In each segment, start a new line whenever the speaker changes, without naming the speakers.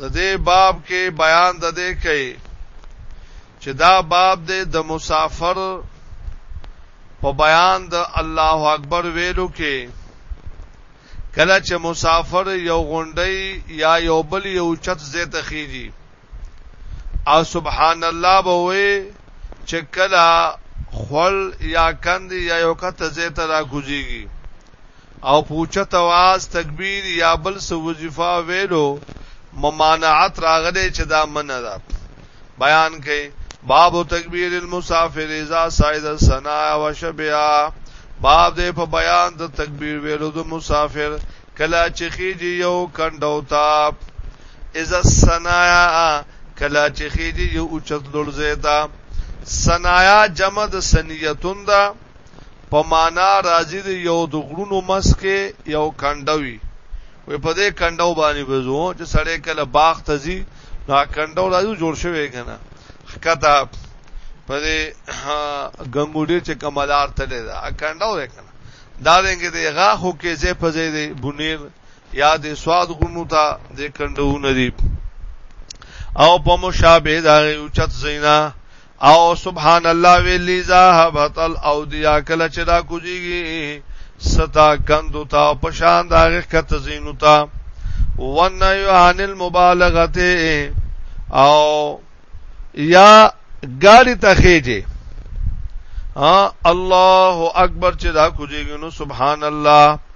د دې باب کې بیان د دې کوي چې دا باب دې د مسافر په بیان د الله اکبر ویلو کې کله چې مسافر یو غونډي یا یو بل یو چت زه تخیږي او سبحان الله به وي چې کله خل یا کند یا یو کته زه ته را کوزيږي او په اوچت اواز تکبیر یا بل څه وظیفه ویلو ممانعت راغلی چې دا منع ده بیان کئ باب تکبیر المسافر اذا صعد السنا وشبیا باب دې په بیان د تکبیر ویلو د مسافر کلا چې خېږي یو کندو تا اذا السنا کلا چې خېږي یو اوچت لړزه تا سنایا جمع د سنیتون ده په معنا راځي د یو د غړونو مس کې یو کندوي وې په دې کندو باندې بزو چې سړی کله باغ ته ځي دا کندو راځي جوړ شوی کنه خکتا په دې غنګوډي چې کمالار ته ده ا کندو ده کنه دا رنګ دې غاخو کې زې په زې دې بنیر یا دې سواد غونو ته دې کندو ندی او په مشابه دا اوچت زینا او سبحان الله ویلی ذهبت الاودیا کله چې دا کوزیږي ستا کندو تا پشان دا غخ کته زینو تا ون یعن المبالغه او یا ګاډي ته خېجه ها الله اکبر چې دا کوزیږي نو سبحان الله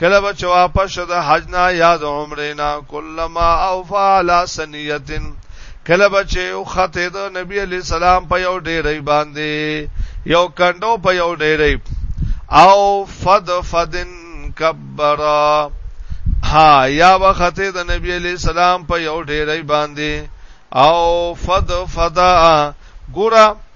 کله به واپس شد حج نه یاد عمره نه کلمہ اوفا علی سنیتن کله به چې او خطه د نبی علی سلام په یو ډیرې باندې یو کندو په یو ډیرې او فد فدن کبرا ها یا وخته د نبی علی سلام په یو ډیرې باندې او فد فدا ګورا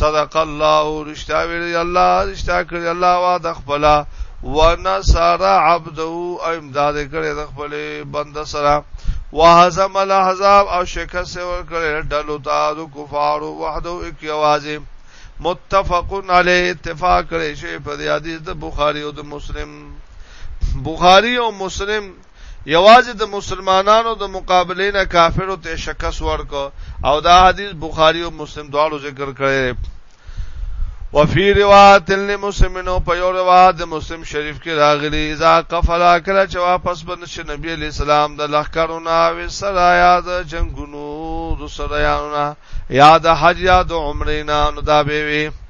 صدق الله رشتہ ویل الله رشتہ کړی الله وا د خپل ونصر عبده امداد کړی د خپل بند سره وهزم الاحزاب او شکست ور کړی ډلو تا د کفار وحده اکی اوازه متفقن علی اتفاق کړي شی په حدیث د بخاری او د مسلم بخاری او مسلم یوازې د مسلمانانو د مقابلې نه کافرو ته شکست ورکو او دا حدیث بخاری او مسلم دواړو ذکر کړی وفي روایت لمسلمنو په یو روایت د مسلم شریف کې راغلی اذا قفلا کله چې واپس بن شي نبی علی السلام د لخرونه او سرایا د جنگونو د سرایانو یاد حج یاد عمرینا نو دا به وي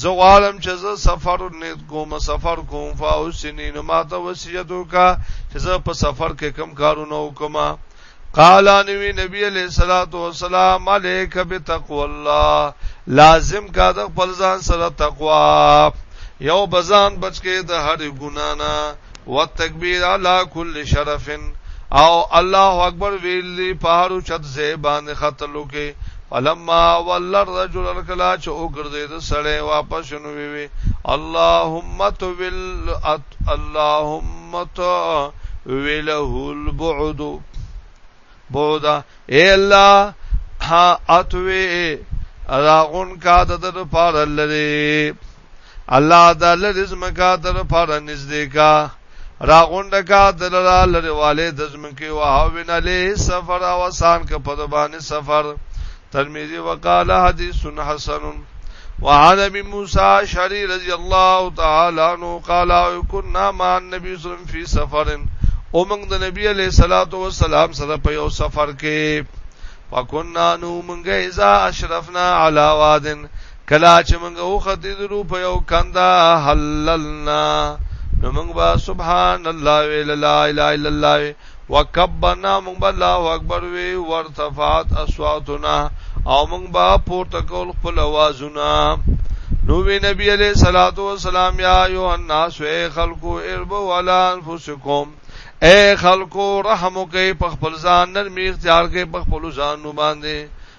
زه غواړم چې زه سفر نیت کوم سفر کوم فاوسنی نو ماته وصیت وکا چې زه په سفر کې کم کارونه وکم قال نبی نبی علیہ الصلوۃ والسلام علیک بتقوا الله لازم کا د خپل ځان سره تقوا یو بزان بچکه د هر ګنا نه والتکبیر علی کل شرف او الله اکبر ویل دی په هر اوچت ځای باندې ختلو کې فلما ول الرجل الکلا چې او ګرځي د سړی واپس شنو وی وی اللهم تول اللهم وله البعد بودا اے الله ها اتوي راغون کا د در پار لري الله د لری زمکا در پر نږدې کا راغونډه کا دلرا لری والے د زمکی او هاوین علی سفر او آسان ک په باندې سفر ترمذی وقال حدیث حسن وعن ابي موسى شري رضي الله تعالى عنه قال كنا مع النبي صلى الله عليه وسلم في سفر ومن د نبی عليه الصلاه والسلام سره په یو سفر کې فكنا نو منګه اذا اشرفنا على وادن کله چې موږ وختیدلو په یو کنده حللنا نو موږ با سبحان الله و لا اله الا الله وکبرنا موږ با الله اکبر وی ورتفعت اصواتنا او موږ با پورته کول خپل आवाजونه نو وی نبی علیہ الصلوۃ والسلام یا ایو الناس اے خلقو اربو علی انفسکم اے خلقو رحم کوي په خپل ځان نرمي اختیار کوي په خپل ځان باندې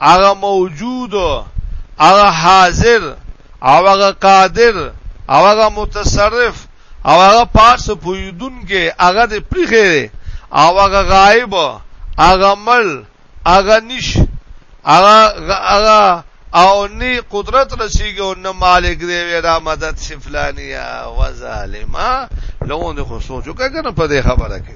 هغه موجود هغه حاضر او هغه قادر او هغه متصرف او هغه پاس پویدون کې هغه د پریخره او هغه غایب هغه مل هغه نش هغه هغه او نی قدرت رسیږي او نه مالک دی ویرا مدد سفلانیا و ظالما لوند خو سوچو کنه په دې خبره کې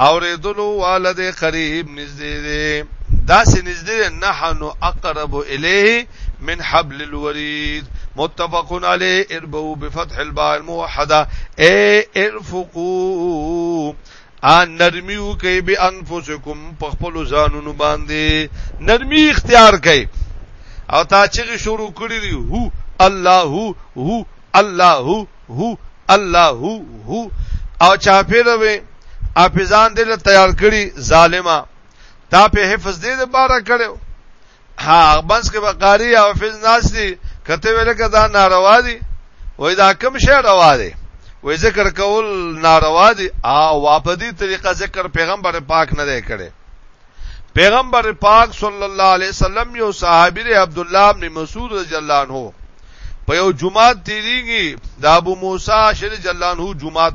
اورېدلو واله دی قریب نږدې دی داسې نږدې نحن اقرب الیه من حبل الورید متفق علی اربو بفتح الباء الموحده اے ارفقو ان نرمیو کوي به انفسکم په خپل ځانونو باندې نرمي اختیار کوي او تا چې شروع کړی هو الله هو الله هو الله هو هو او چاپیر وي حافظان دې له تیار کړي ظالما تا په حفظ دې د بارا کړو ها بنس کې بقاری او حفظ ناس دي کته ویل کدا ناروا دي وای دا کم شی روا دي وای ذکر کول ناروا دي او واپدی طریقه ذکر پیغمبر پاک نه دی کړي پیغمبر پاک صلی الله علیه وسلم یو صحابي دی عبد الله بن مسعود رضی الله عنه په یو جمعه تیریږي د ابو موسی شری رضی الله عنه جمعه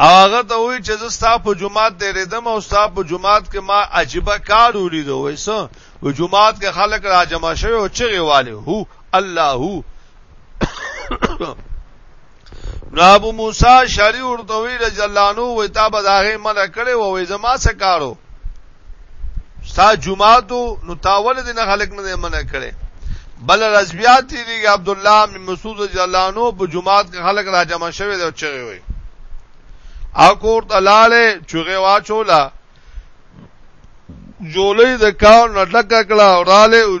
هغه ته وی چې زستا په جمعه دې ردم او ستا په جمعه کې ما عجيبه کار ولید وای سو و جمعه کې خلک را جمع شوی او چغي والي هو الله هو نو ابو موسی شری ورته وی رضی الله عنه وی تا به داغه منع کړي و وی زما څه کارو ستا جمعاتو نو تاول دین خلق نه منع کړي بل رضبیات دی عبد الله بن مسعود رضی الله عنه په جمعات کې خلق را جمع شوه دی چغي وی او کور تلاله چغه واچولا جولې د کار نټک کړه اوراله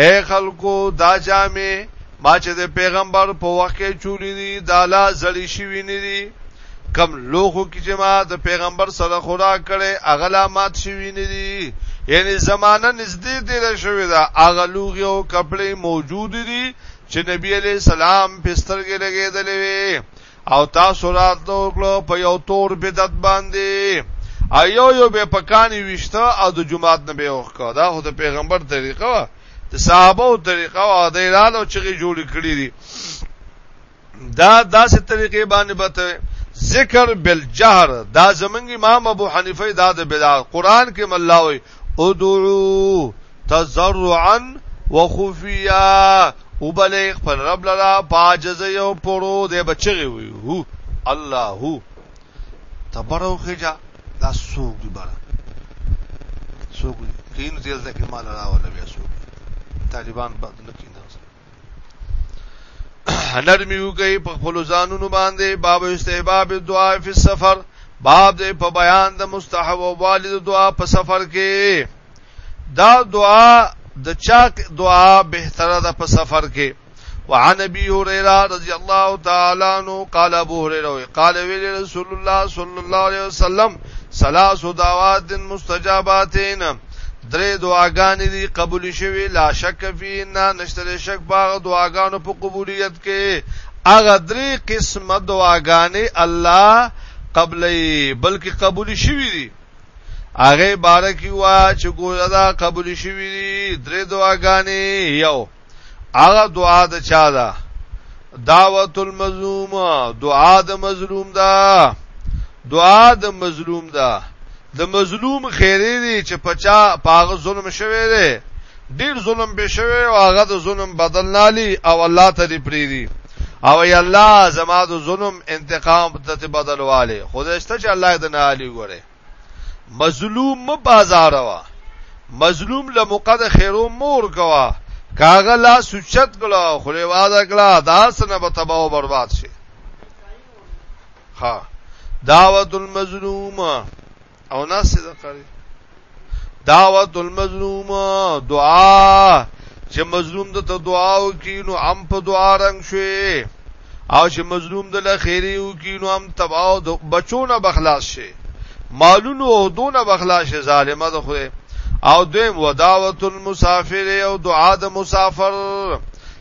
اے خلکو دا جامې ما چې د پیغمبر په وخت کې چولې دي دا لا زړې شوي نه دي کم لوخو کې چې ما د پیغمبر سره خوراک کړي هغه لا مات شوي نه دي یعنی زمانہ نږدې تیر شوې ده هغه لوغي او کپڑے موجود دي چې نبی علی سلام پسترګې لګېدلې وي او تاسو راتلو کړو په یو تور بدعت باندې ایو یو به پکانی وشته او د جمعات نه به وخت دا خو د پیغمبر طریقه وا د صحابه او طریقه وا د ایرالو چې جوړ کړی دي دا داسې طریقې باندې بته ذکر بالجهر دا زمنګ امام ابو حنیفه دا د بدعت قران کې ملاوي ادعو تزرعا وخفیا او بل خپل رب لرا پاجز یو پرو دې بچی وي هو الله تبرو خجا دا سوق دی بارا سوق کین زیل زکه مال راول بیا سوق طالبان بعد نکین نرمی وکي په خپل ځانونو باندې باب استحباب دعا فی السفر باب دې په بیان د مستحب او والد دعا په سفر کې دا دعا د چا دعا بهتره ده په سفر کې وعن ابي هريره رضي الله تعالى عنه قال ابو هريره قال ویل رسول الله صلى الله عليه وسلم ثلاث دعوات مستجاباتين درې دعاګانې دي قبول شوي لا شک فی نه نشتر شک باغ دعاګانو په قبولیت کې هغه درې قسمه دعاګانې الله قبلې بلکې قبول شوي دي هغه بارکی وا چې ګویا دا قبول شوي دي درې دعاګانې یو هغه دعا د چا ده دعوت المظلوم دعا د مظلوم ده دعا د مظلوم ده د مظلوم خیری دی چې پچا پاغه ظلم شوی دی ډیر ظلم به شوی او هغه د ظلم بدل نالی او الله ته دی پریری او ای الله زما د ظلم انتقام ته بدلواله خدای ست چې الله دې نه علی ګوره مظلوم م بازاروا مظلوم له مقد خیرو مور کوا کاغه لا سوچت کړه خو له واده کړه دا سنه به تباہ او برباد شي ها دعوت المظلوم او ناس څه کوي دعوت المظلوم دعا چې مظلوم د دعا وکینو ام په دعا رنگ شوي او چې مظلوم د لخيري او کینو هم تباہ او بچونه بخلاص شي مالونو او دونه بخلاص شي ظالمه د خو او دویم وداوت المسافر او دعا د مسافر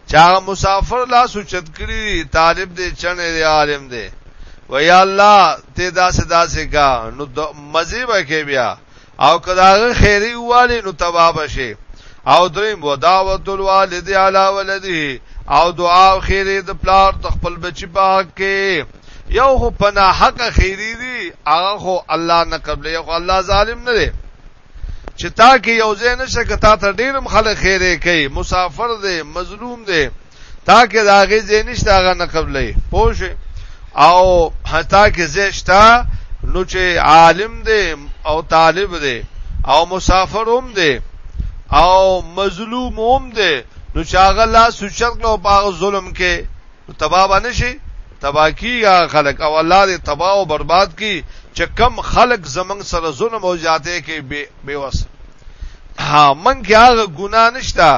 چا مسافر لا سوچت کړی طالب دې چنه دې عالم دې و یا الله ته داسې داسې کا نو مزه به کې بیا او کداغه خیری والی نو تبا بشي او دریم وداوت الوالد علی ولده او دعا او خیری د پلار د خپل بچی په حق کې یو خو پنا حق خیری دی هغه خو الله نه قبل یو خو الله ظالم نه دی چې تا کې یو ځای نشه کتا ته ډیرم خلک خیری کوي مسافر دی مظلوم دی تا کې دا غي زه نشته هغه نه قبلې پوه شي او حتا کې زه شته نو چې عالم دی او طالب دی او مسافر هم دی او مظلوم هم دی نو چې هغه لا سوچت نو باغ ظلم کې تبا باندې شي تبا کیږي خلک او الله دې تبا او برباد کی چې کم خلک زمنګ سره ظلم او زیاته کې بے بے وس ها من کې هغه ګنا نشتا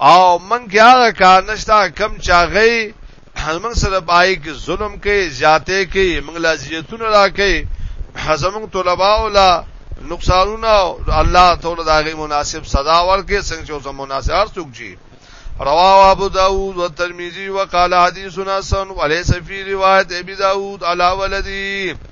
او من کې هغه کار نشته کم چاغې موږ سره پای کې ظلم کوي زیاتې کوي موږ لازیتونه راکې زموږ طلباء ولا نقصانونه الله تعالی داغه مناسب سزا ورکې څنګه چې زموږ مناسب هر څوک جی رواه ابو داود و ترمذی وقال حدیث حسن وليس فی روایت ابي داود علی ولدی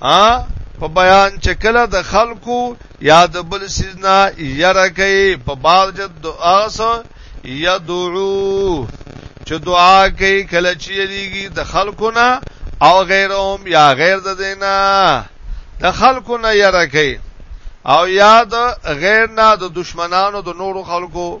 ا په بیان چې کله د خلکو یا د بل سیزنا یره کوي په باغ جد دعا سو یدعو چې دعا کوي کله چې یریږي د خلکو نه او غیرهم یا غیر د دینا د خلکو نه یره کوي او یا د غیر نه د دشمنانو د نورو خلکو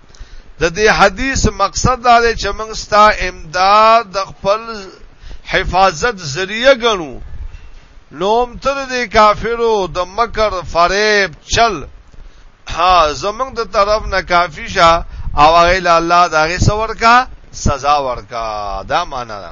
د دې حدیث مقصد دا دی چې موږ ستا امداد د خپل حفاظت ذریعہ ګڼو نوم تر دې کافرو د مکر فریب چل ها زمنګ د طرف نه کافی شه او غیل الله دا غي سور کا سزا ورکا دا معنا ده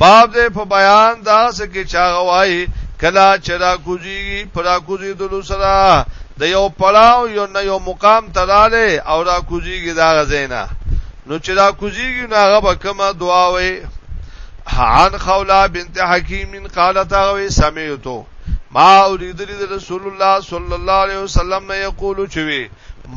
باب دې په بیان دا سکه چا غوای کلا چرا کوزي پر کوزي دلو سره د یو پړاو یو نه یو مقام تراله او را کوزيږي دا غزینا نو چې را کوزيږي نو هغه به کومه دعا وي عن خولا بنت حکیم قالت غوي سمعتو ما اوریدلی د رسول الله صلی الله علیه وسلم نه یقول چوي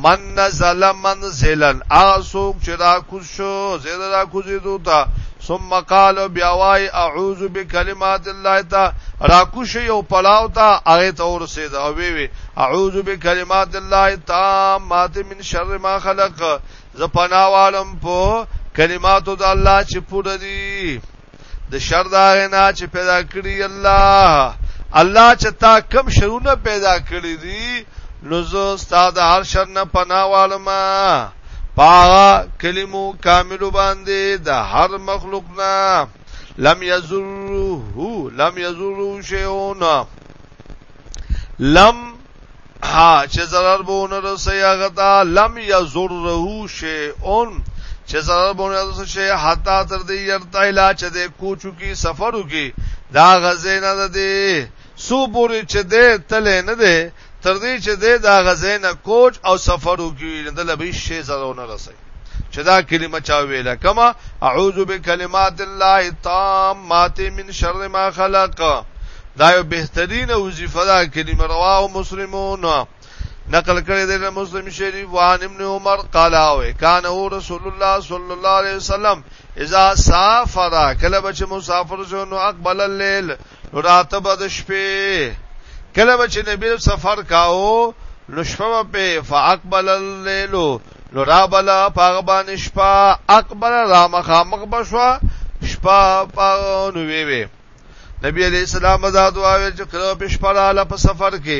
من نزل منزلا هغه څوک چې را کوز شو زیاده را کوزېدو ته ثم قال بیا وای اعوذ بکلمات الله تا را کوش یو پړاو تا هغه ته ورسېد او وی وی اعوذ بکلمات الله تامات من شر ما خلق ز پناوالم په کلماتو د الله چې پوره دي د شر دا غنا چې پیدا کړی الله الله چې تا کم شرونه پیدا کړی دي نو زه ستاسو د هر شر نه پناه والم پاغه کلمو کامل باندې د هر مخلوق نه لم یزره لم یزره شیون لم ها چې zarar بونه رسي هغه ته لم يزره شيئون چې zarar بونه رسي شي حتا تر دې يرتا الا چې د کوچو کې سفرو کې دا غزه نه ده سو پوری چې ده تل نه ده تر دې چې ده دا غزه نه کوچ او سفرو کې د لبي شي zarar نه رسي چې دا کلمه چا ویله کما اعوذ بکلمات الله التامات من شر ما خلق دا یو بهترین وظیفه ده کلمه رواه مسلمون نقل کړی دی مسلم شریف وان ابن عمر قال او کان او رسول الله صلی الله علیه وسلم اذا سافر کله بچ مسافر شو نو اقبل الليل نو راته به د شپې کله به چې نبی سفر کاو نو شپه په فاقبل الليل نو را بل پاغ باندې شپه اکبر را مخامخ بشوا شپه پاغ نو وی وی نبی علیہ السلام دا دعا ویل چې کله په شپه را لپ سفر کې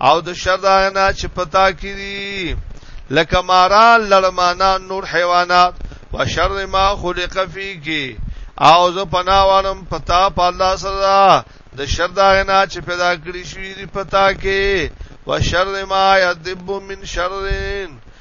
او د شر د هغه نه چې په تا کې دي لکه ماران لړمانان نور حیوانات و شر ما خلق فی کی او زه پناه وانم پتا په الله سره د شر د هغه نه چې پیدا کړی شوی دی پتا کې و شر ما یذب من شرین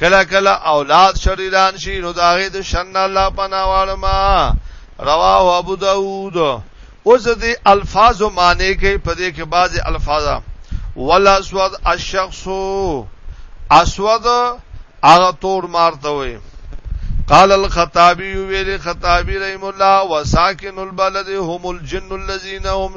کله کله اولاد شریران شي نو داغه د شن الله پنا والما رواه ابو داود اوس دې الفاظ معنی کې په دې کې بعض الفاظ ولا اسود الشخص اسود هغه تور مارته وي قال الخطابي ویل خطابي رحم الله وساكن البلد هم الجن الذين هم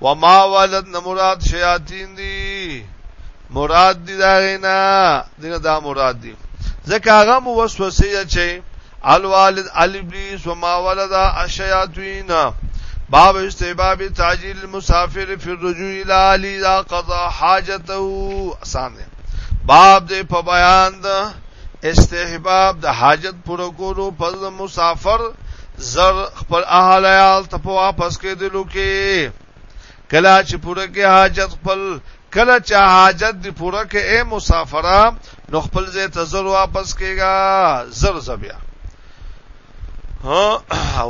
وما والد نه مراد شیاطین دي مراد دي دا غینا دغه دا مراد دي ځکه هغه مو وسوسه یا چې الوالد الابلیس وما ولد الشیاطین باب استحباب تعجیل المسافر فی الرجوع الى علی اذا قضى حاجته آسان دی باب دې په بیان د استحباب د حاجت پر کولو په مسافر زر خپل اهل عیال ته په واپس کېدلو کې کله چې پوره کې حاجت خپل کله چې حاجت دی پوره کې اے مسافرا نو خپل ځای ته زر واپس کېږه زر زبیا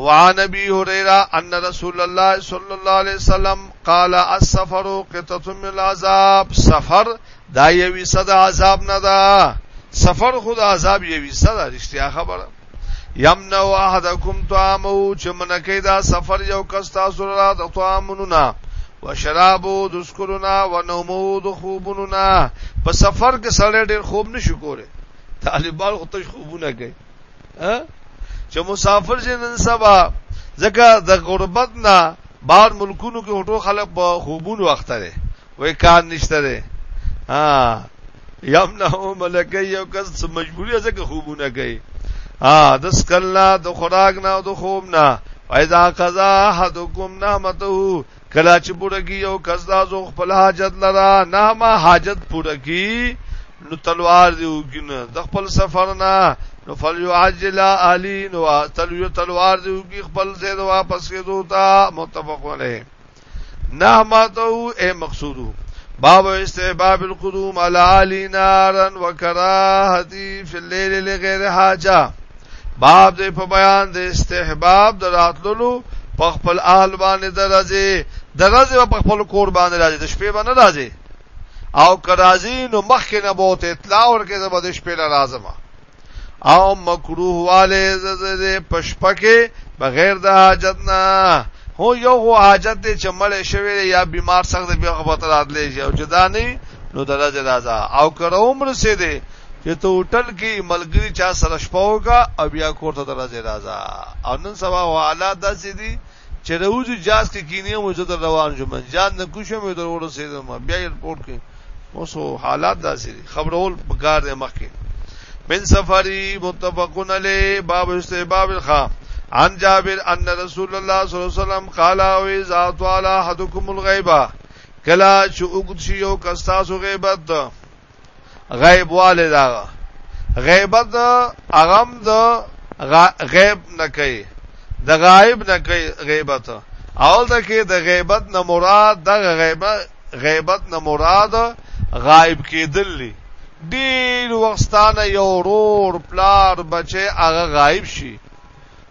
وعن ابي هريره ان رسول الله صلى الله عليه وسلم قال السفر قطعه من العذاب سفر دا یوي صد عذاب نه ده سفر خود عذاب یوي صد رښتیا خبره یمنو احدکم طعامو چې منکې دا سفر یو کس تاسو را د طعامونو نه وشرابو د سکرو نه و نومو د خوبونو نه په سفر کې سړی ډېر خوب نشي کولی طالبان خو تش خوبونه کوي چې مسافر شي نن سبا ځکه د غربت نه بار ملکونو کې هټو خلک په خوبونو اخته دي وای کار نشته ده ها یم نه ملکه یو کس مجبوری ځکه خوبونه کوي ها د سکلا د خوراک نه او د خوب نه فاذا قضا حدکم نعمته کلا چې پوره کی یو کس دا زو خپل حاجت لرا نه ما حاجت پوره کی نو تلوار دی وګینه د خپل سفر نه نو فلیعجل اهلی نو تلوار دی وګی خپل زید واپس کېدو تا متفق علیه نعمته اي مقصوده باب استحباب القدوم على عالي نارا وكراهتي في الليل لغير حاجه باب دې په بیان د استحباب د راتللو په خپل اهل باندې درځي درځي په خپل کور باندې راځي د شپې باندې راځي او کرازی نو مخکې نه بوت اطلاع ورکې زبر د شپې لازمه او مکروه والے زده پشپکه بغیر د حاجت نه هو یو هو حاجت دی چې مړ شوی یا بیمار سخت به خبرت راتلې شي او جدا نه نو د راځه راځه او کر عمر سي دی چې ته هوټل کې ملګری چا سره شپه وکا او بیا کوړه د راځه راځه او نن سبا حالات داسې دي چې راوځي جاز کې کینی او زه در روان شوم جاز نه کوشم یو در ورسېدم بیا ایرپورټ کې اوس حالات داسې دي خبرول بګار دې مخ کې من سفری متفقن علی باب استحباب الخا عن جابر ان رسول الله صلی الله علیه وسلم قال او اذا طال احدكم الغیبه کلا چې وګد شي یو کستاسو غیبت غیب والے دا غیبت اغم د غیب نه کوي د غایب نه کوي غیبت اول د کې د غیبت نه مراد د غیبت غیبت نه مراد غایب کېدل دي ډیر وختانه یو رور پلار بچي هغه غایب شي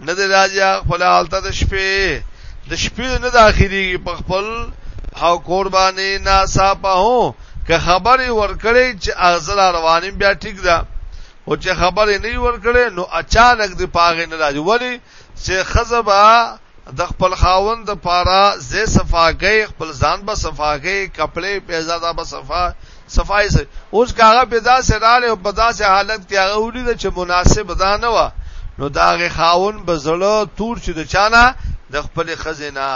نه دی راځي خپل حالت د شپې د شپې نه داخلي په خپل او قرباني ناسا په هو که خبرې ورکړي چې اغزل رواني بیا ټیک ده او چې خبرې نه ورکړي نو اچانک دی پاغه نه راځي ولی چې خزبا د خپل خاوند د پاره زې صفاګي خپل ځان به صفاګي کپڑے پیزاده به صفا صفای سي اوس کاغه په داسې رااله او په داسې حالت کې هغه ولید چې مناسب ده نه و نو داغه خاون بزړه تور چې د چانه د خپل خزینا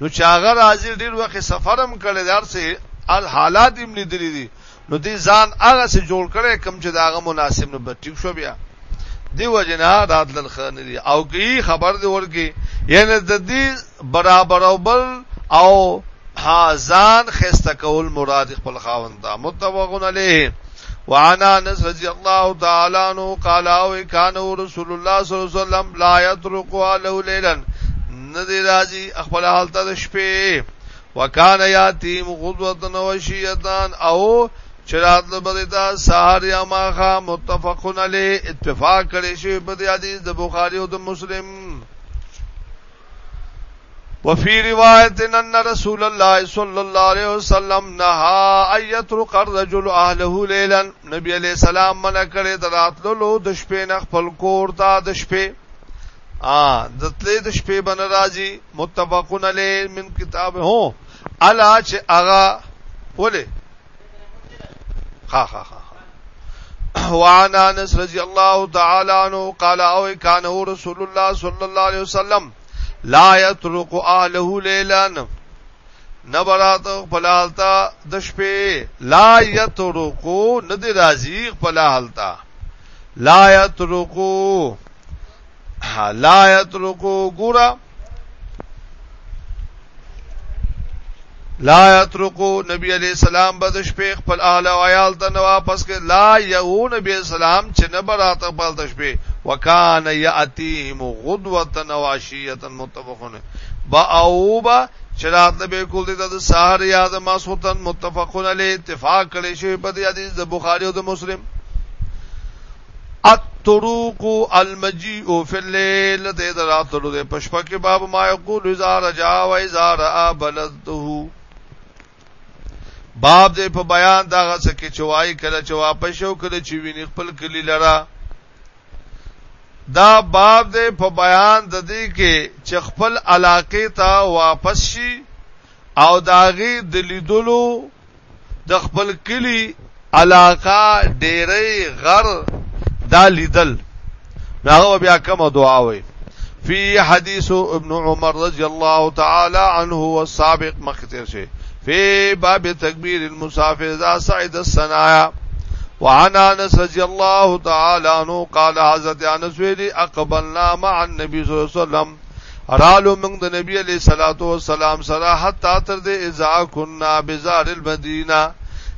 نو چې هغه راځي ډیر وخت سفرم کړي درسه ال حالات هم لیدلې دي نو دې ځان هغه سره جوړ کړي کم چې داغه مناسب نه بټیک شو بیا دی وجنا راتل خنری او کی خبر دی ورکی یعنی د دې برابرول او ځان خسته کول مراد خپل خاوند ته متفقون علیه وعن انس رضی الله تعالی عنہ قال او کان رسول الله صلی الله علیه وسلم لا يترك على ليلا ندی راځي خپل حالت د شپې وکان یاتیم غدوتن و شیطان او چرات لبدتا سحر یا ماخا متفقن علی اتفاق کړي شی په دې حدیث د بخاری او د مسلم وفي روایت ان رسول الله صلی الله علیه وسلم نها ایترق الرجل اهله لیلا نبی علیہ السلام منع کړی دراتلو د شپې نه خپل کور ته د شپې ا د تلې د شپې بن راځي متفقون علی من کتاب هو الا چې اغا ولې ها ها ها وعن انس رضی الله تعالی عنہ قال او کان رسول الله صلی الله علیه وسلم لا يترك اهله ليلا نبرات خپلالتا د شپې لا يتركو ندی راضی خپلالتا لا يتركو لا يتركو ګورا لا یترکو نبی علی السلام بد شپې خپل اهل او عیال ته نه واپس کې لا یو نبی السلام چې نه برات خپل د شپې وکانه یاتیهم غدوه نواشیه متفقون با اوبا چرات به کول دي د سحر یاد ما سوتن متفقون علی اتفاق کړي شی په دې حدیث د بخاری او د مسلم الطروق المجيء في الليل دې دراتلو دې پشپا کې باب ما يقول اذا رجا و اذا را بلدته باب دې په بیان دا غڅ کې چوای کله چې واپس شو کله چې ویني خپل کلی لرا دا باب دې په بیان د دې کې چې خپل علاقې ته واپس شي او داغي د لیدلو د خپل کلی علاقه ډیرې غر دا لیدل ناغه بیا کوم دعا وي فی حدیث ابن عمر رضی الله تعالی عنه والسابق مختصر شي فی باب تکبیر المسافر اذا صعد الصنايا وعن انس رضی الله تعالی عنہ قال حضرت انس ویلی اقبلنا مع النبي صلی الله علیه وسلم رالو موږ د نبی علی صلوات و سلام سره حتا تر دې اذا كنا بزار المدینه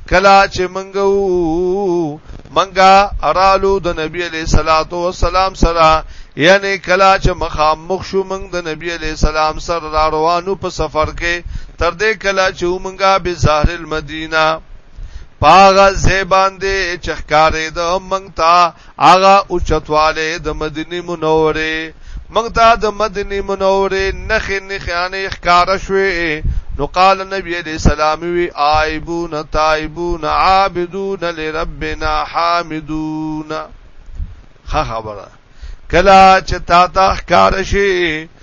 کلا چې موږ وو منګه رالو د نبی علی صلوات و سلام سره یعنی کلا چې مخامخ شو موږ د نبی علی سلام سره را روانو په سفر کې تر دې کلا چې موږ بزار المدینه پاغه زیبان دې چخکارې د موږ ته هغه اوچتوالی د مدینې منورې موږ ته د مدینې منورې نخې نخیانې ښکاره شوې نو قال نبی علیہ السلام وی آئبون تائبون عابدون لربنا حامدون خ خبره کلا چې تا تا ښکار شي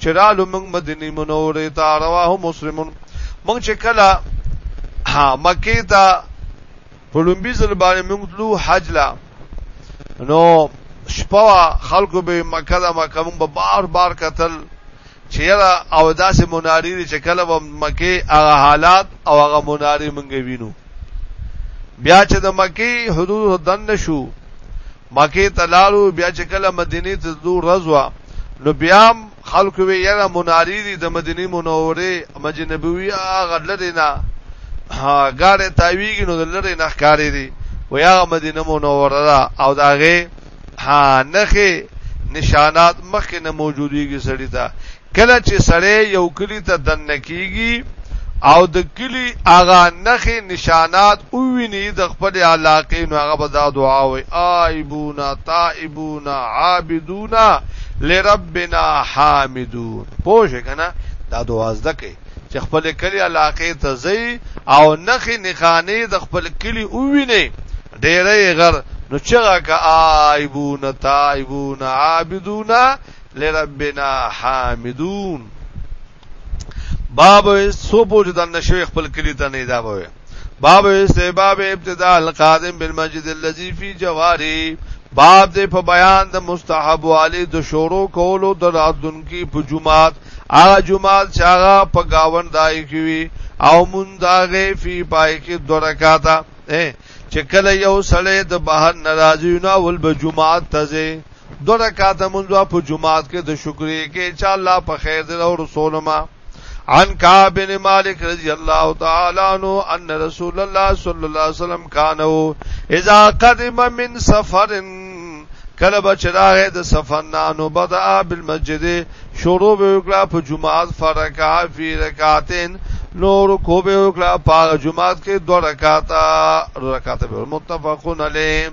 چې رالو موږ مدینه منوره ته رواه مسلمون موږ چې کله ها مکه ته په لومبي ځل باندې موږ تلو حج لا نو شپه خلکو به مکه دا مکه موږ به بار بار قتل چې یلا او داسې مناری چې کله به مکه هغه حالات او هغه مناری موږ وینو بیا چې د مکه حدود دن شو مکې ته لاړو بیا چې کله مدینې ته تلو ورځ وه نو بیا هم خلکو وی یاره مناری دي د مدینې منورې مسجد نبوي هغه لرې نه ګاډی تاویږي نو د لرې نه ښکارې دي و یا مدینه منوره ده او د هغې نښې نشانات مخکې نه موجودېږي سړي ته کله چې سړی یو کلي ته دننه کېږي او د کلي هغه نښې نشانات وویني د خپلې علاقې، نو هغه به دا دعا وایي، آئبون تائبون عابدون لربنا حامدون. پوه شوې که نه؟ دا دعا زده کړئ چې خپل کلی علاقې ته ځئ او نخې نخانې د خپل کلی ووینئ ډېرې غر نو چغه کا آیبون تایبون عابدون لربنا حامدون باب سو پوج دن نشوي خپل کلی ته نه دا وي باب استحباب ابتداء القادم بالمسجد الذي في جواري باب دې په بیان د مستحب والي د شورو کولو د راتلونکي په جمعات هغه جمعات چې هغه په گاوند دای کیوي او مون داغه فی پای کې درکاتا چې کله یو سړی د بهر ناراضی نه ول به جمعات تځي دو رکعات منځه په جمعات کې د شکرې کې چې الله په خیر دې او رسول ما عن کعب بن مالک رضی الله تعالی عنہ ان رسول الله صلی الله علیه وسلم کانو اذا قدم من سفر کله بچراغ د سفر نانو بدا بالمسجد شروع وکړه په جمعات فرکا فی رکعتین نور کو به وکړه په جمعات کې دو رکعاتا رکعات به متفقون علیه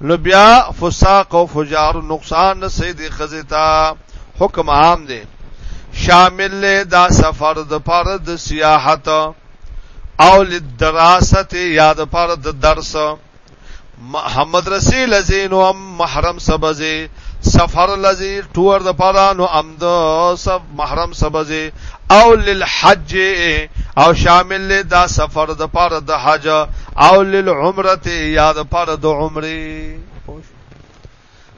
نو بیا فساق او فجار نقصان رسې دي خزه تا حکم عام دی شامل له دا سفر د پر د سیاحت او لدراسته یا د پر د درس محمد رسول زین او محرم سبزه سفر لذي ټور د پاره نو امد سب محرم سبزه او للحج او شامل له دا سفر د پاره د حج او للعمره یا د پاره د عمره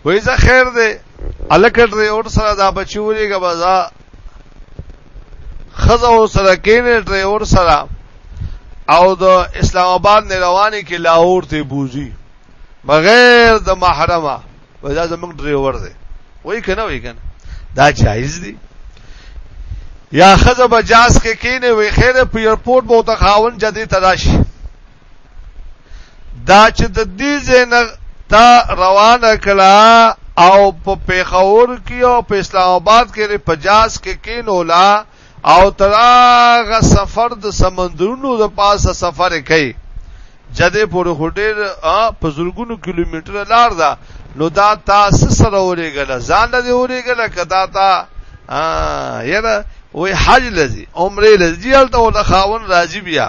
وای زه خیر دی الکټ ری اور سره دا بچوری کا بازا خزه او سره کینې ری اور سره او د اسلام آباد نه رواني کې لاهور ته بوزي بغیر د محرمه وای دا زمونږ ډرایور دی وای کنه وای کنه دا جایز دی یا خزه بجاز کې کینه وی خیره په ایرپورټ بو ته خاون جدي تراشي دا چې د دې زینغ تا روانه کلا او په پیښور کې او په اسلام آباد کې په جاز کې کینولا او تر هغه سفر د سمندرونو د پاسه سفر کوي جده پورې هډیر په زرګونو کیلومتر لار ده نو دا تاسو سره ورېګل ځان له ورېګل کدا تا یره وې حج لذي عمره لذي الته ول خاون راضي بیا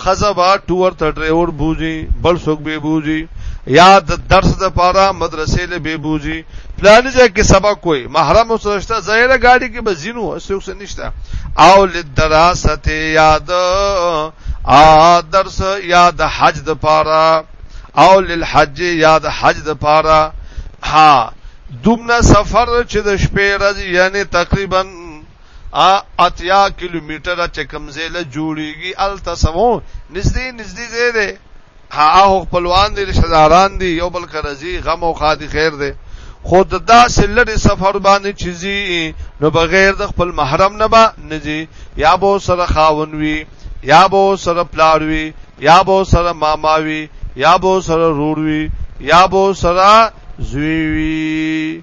ښځه به ټور ته ډرایور بوځي، بل څوک به بوځي، یا د درس د پاره مدرسې له به بوځي، پلاني ځای کې سبق وي، محرم سره شته، ظاهره ګاډي کې به زینو څوک څه نشته او لدراسته یا د درس یا د حج د پاره او للحج یا د حج د پاره ها دومره سفر چې د شپې ورځې یعنی تقریبا ا اتیا کیلومتره چې کوم ځای له جوړیږي الته سمو نږدې نږدې ځای دی هغه خپلوان دي رشتہ داران دي یو بل کرزي غم او خادي خیر دی خود دا سلری سفر باندې چیزي نو بغیر د خپل محرم نه با نجي یا بو سره خاونوي یا بو سره پلاروي یا بو سره ماماوي یا بو سره روروي یا بو سره زویوي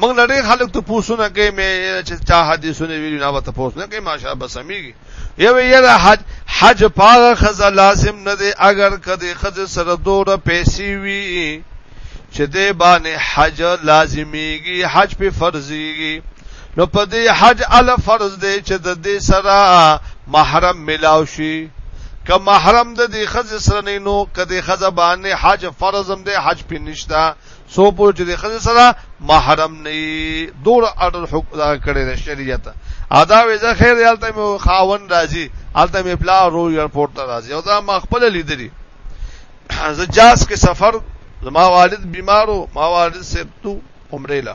موږ نه ډېر خلک ته پوښتنه کوي مې چې چا حدیثونه ویلي نه وته پوښتنه کوي ماشا بسمیږي یو یره حج حج پاغه خزه لازم نه دی اگر کدی خزه سره دوره پیسې وي چې دې باندې حج لازمیږي حج په فرضيږي نو په دې حج ال فرض دی چې د دې سره محرم ملاو شي که محرم د دې خزه سره نه نو کدی خزه باندې حج فرض هم دی حج په نشتا سو پور چې د خځه سره محرم نه دور اډر حکم دا کړی د شریعت ادا ویزه خیر یالته مو خاون راځي الته مې پلا رو ایرپورټ ته راځي او دا ما خپل لیدلی زه جاس کې سفر زما والد بیمارو ما والد سپتو عمره له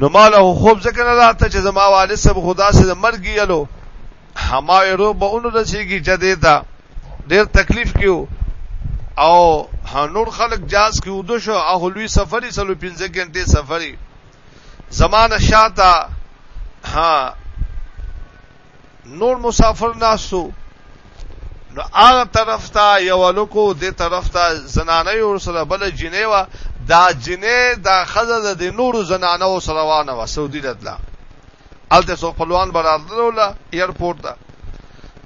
نو ماله خوب ځکه نه راته چې زما والد سب خدا سره مرګ یلو هما ورو به اونو رسیږي چې دې دا ډېر تکلیف کیو او نور خلک جاز کې ودو شو او لوی سفري سلو 15 غنټه سفري زمانه شاته ها نور مسافر ناسو نو هغه طرف ته یو لکو دې طرف ته زنانه یو سره بل جنې وا دا جنې دا خزه د نورو زنانو سره وانه وا سعودي راتله الته سو خپلوان برادرو لا ایرپورټ ته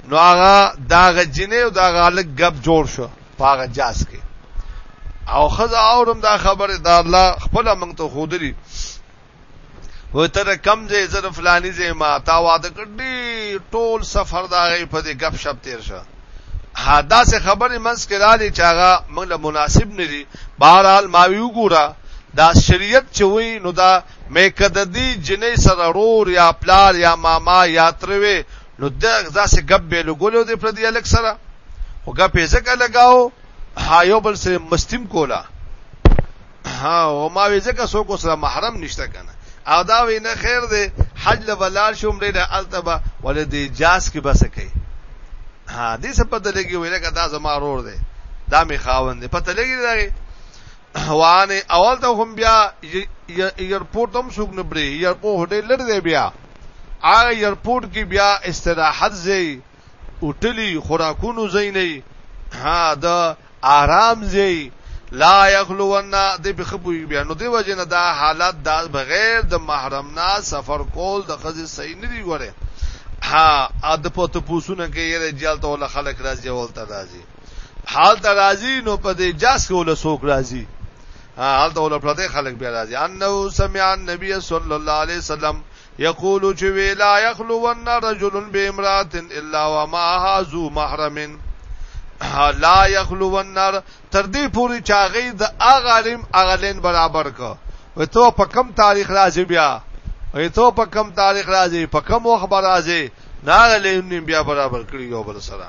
نو هغه دا جنې او دا غالک غب جوړ شو پاغه جاس کې او خزه اورم دا خبره دا الله خپل منګ ته خودري و ته د کم ځای زه د فلاني ځای ما تا واده کړ ډېر ټول سفر د هغې په دې ګپ شپ تېر شه داسې خبرې منځ کې را دي چې هغه موږ له مناسب نه دي بهرحال ما وی وګوره دا شریعت چې وي نو دا مې کده دی جنې سره رور یا پلار یا ماما یا تروي نو دا داسې ګپ به لګولو دی پر دې الک سره خو ګپ یې ځکه لگاو ها یو بل سره مستیم کولا ها او ما وی ځکه سو کو سره محرم نشته کنه او دا وی نه خیر دی حج له ولار شوم ډیر التبا ولې دی جاس کې بس کوي ها دې څه پته لګي ویل کا دا زما رور دی دا می خاوند دی پته لګي دی وانه اول ته هم بیا ایرپورټ هم سوق نه بری ایرپورټ هټل لري بیا هغه ایرپورټ کې بیا استراحت زی اوټلي خوراکونو ځای نه وي ها د آرام ځای لا یخلونا د به خپوي بیا نو دی وجنه دا حالت دا بغیر د محرم نه سفر کول د خزې صحیح نه دی ګوره ها ا د پته پوسونه کې یې جلته ول خلک راځي ولته راځي حال ته راځي نو په دې جاس کې ول سوک راځي حال ته ول پرته خلک بیا راځي انه سمع النبي صلی الله علیه وسلم يقول چې وی لا يخلون رجل بامرات الا ومعها ذو محرم لا يخلون تر دې پوری چاغې د اغالم اغلین برابر کو وې ته په کم تاریخ راځي بیا وې ته په کم تاریخ راځي په کم وخت راځي ناغلین بیا برابر کړی یو بل سره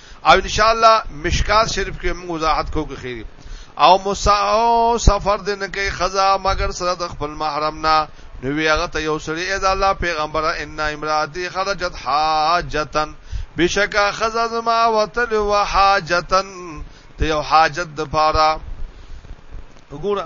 او ان شاء الله مشکات شریف کې موږ وضاحت کو کې خیری او مساو سفر دې نه کوي خزا مگر سره د خپل محرم نه نو وی هغه ته یو سړی اې د الله پیغمبر ان امراتی خرجت حاجتن بشکا خزا زما وتل وحاجتن ته یو حاجت د پاره وګوره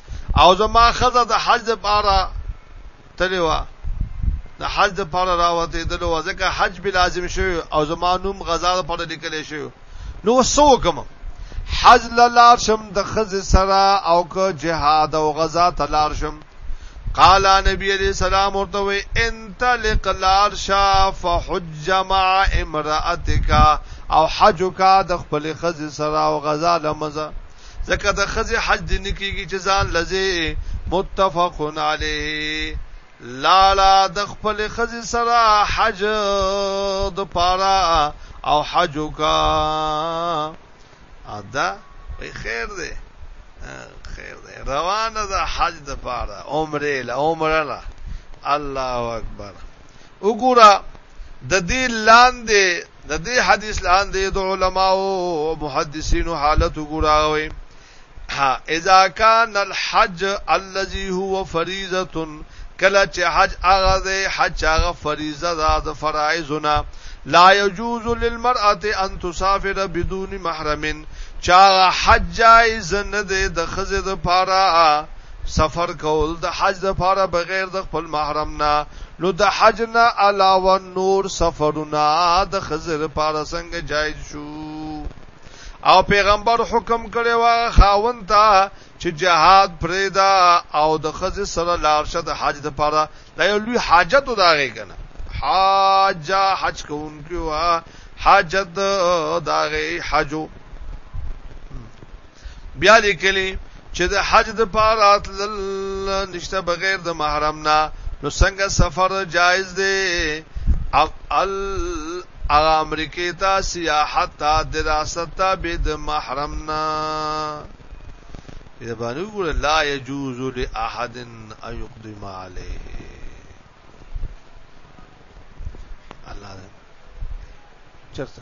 او زما خزه د حج لپاره تللی و د حج لپاره راوته د لو ځکه حج به لازم شوی او زما نوم غزا لپاره لیکل شوی نو وسو کوم حج لار شم د خزه سرا او که جهاد او غزا تلار شم قال نبی علیہ السلام ورته وی انطلق لار شا فحج مع امراتک او حج کا د خپل خزه سرا او غزا لمزه ځکه د خزه حج دي نه کیږي چې ځان لزه متفقن علیه لاړه د خپل خزه سره حج د پاره او حج کا ادا وی خیر دی خیر دی روانه ده حج د پاره عمره له عمره له الله اکبر وګوره د دې لاندې د دې حدیث لاندې د علماو او محدثینو حالت وګورئ اذا كان الحج الذي هو فريضه کله چې حج هغه دی حج هغه فریضه ده د فرایزونه لا يجوز للمرأه ان تسافر بدون محرم چا حج جایز نه دی د خزه د پاره سفر کول د حج لپاره بغیر د خپل محرم نه نو د حج نه علاوه نور سفرونه د خزر لپاره څنګه جایز شو او پیغمبر حکم کړی و خاون ته چې جهاد پرېدا او د خزر سره لار شه د حج لپاره د یو لوی حاجت وداغې کنه حاج حج کوونکی وا حاجت داغه حجو بیا لیکلی چې د حج د پاره تلل نشته بغیر د محرم نه نو څنګه سفر جایز دی ال امریکې ته سیاحت ته دراست ته به د محرم نه اذا باندې ګور لا يجوز لاحد ان يقدم عليه الله چرته